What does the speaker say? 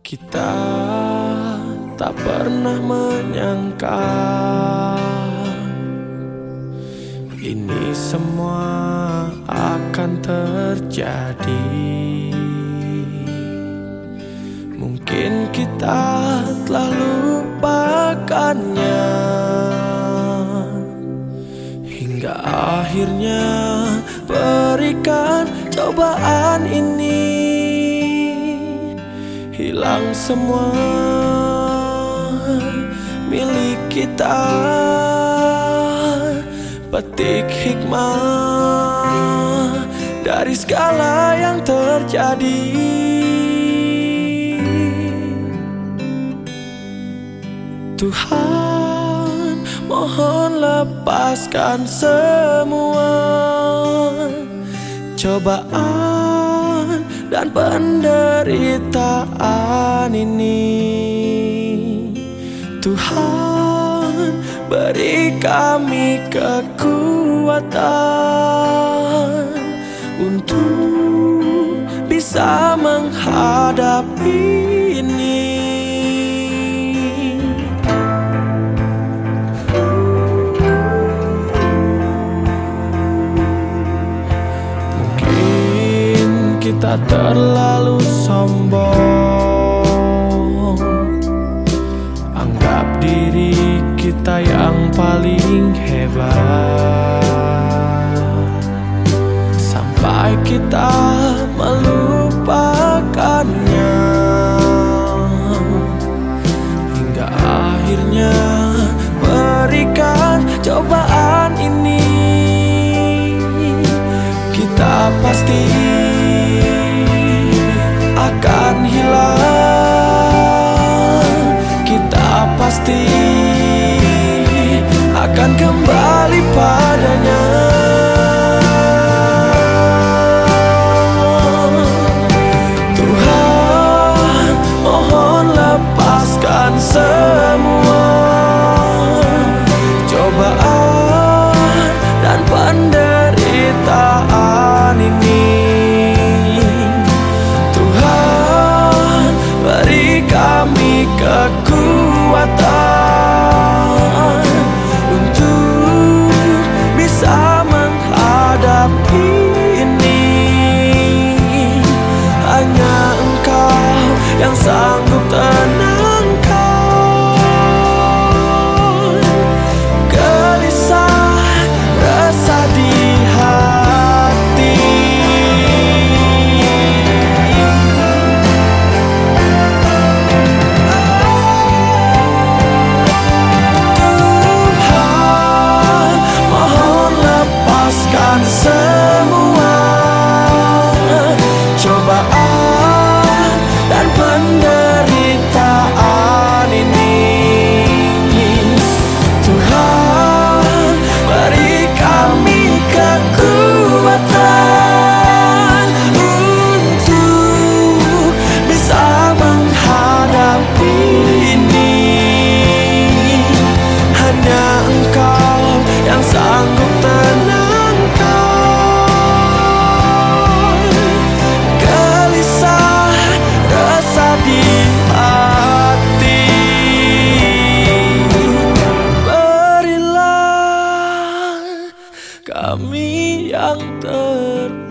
Kita tak pernah menyangka Ini semua akan terjadi. Mungkin kita telah lupakannya Hingga akhirnya berikan cobaan ini Hilang semua milik kita. Petik hikmah dari segala yang terjadi. Tuhan mohon lepaskan semua Cobaan dan penderitaan ini. Tuhan beri kami kekuatan Untuk bisa menghadapi kita terlalu sombong. Anggap diri kita yang paling hebat. Sampai kita melupakannya. Hingga akhirnya berikan cobaan ini. Kita pasti akan kembali yang sanggup tenang kami yang terbaik.